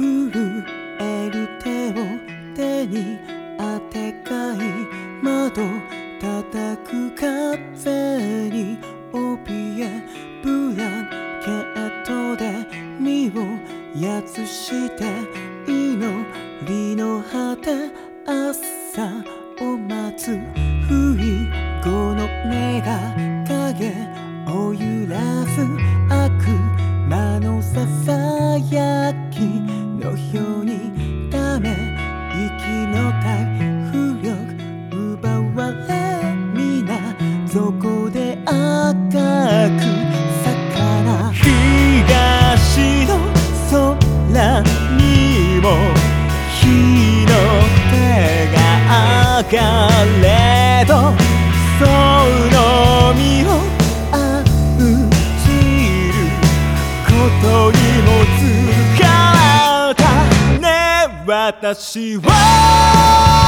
震える手を手に当てかい窓叩く風に怯えブランケットで身をやつして祈りの果て何にも日の手が上がれどその身を案じることにも疲れた。ね私は。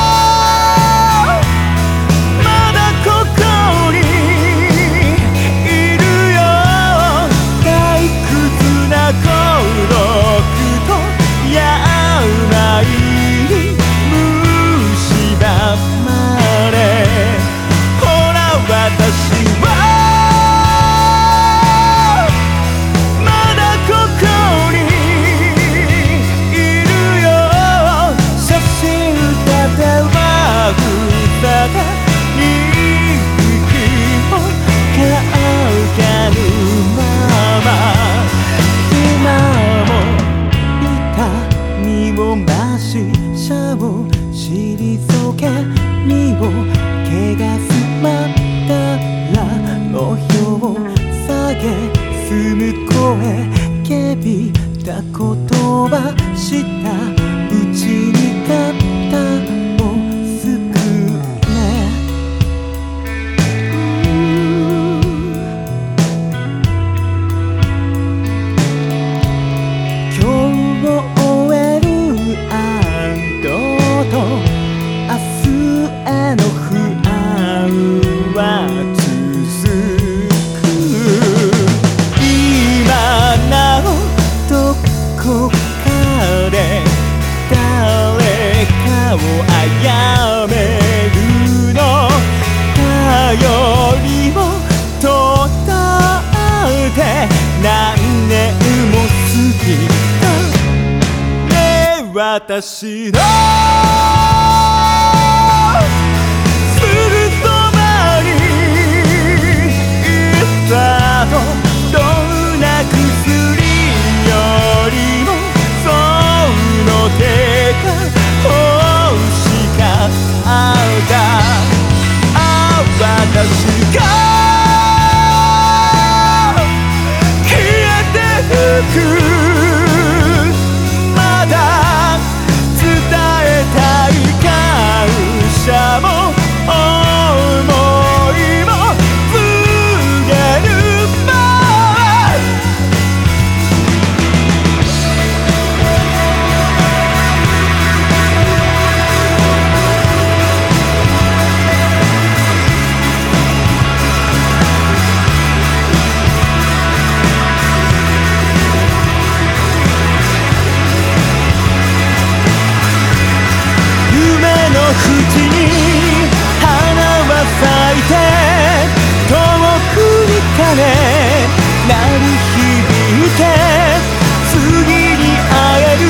した。うちに肩をすくね今日を終える安堵と明日への不安は続く。今なおどこか何年も過ぎた。ねえ私の鐘鳴り響いて次に会える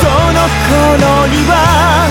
その頃には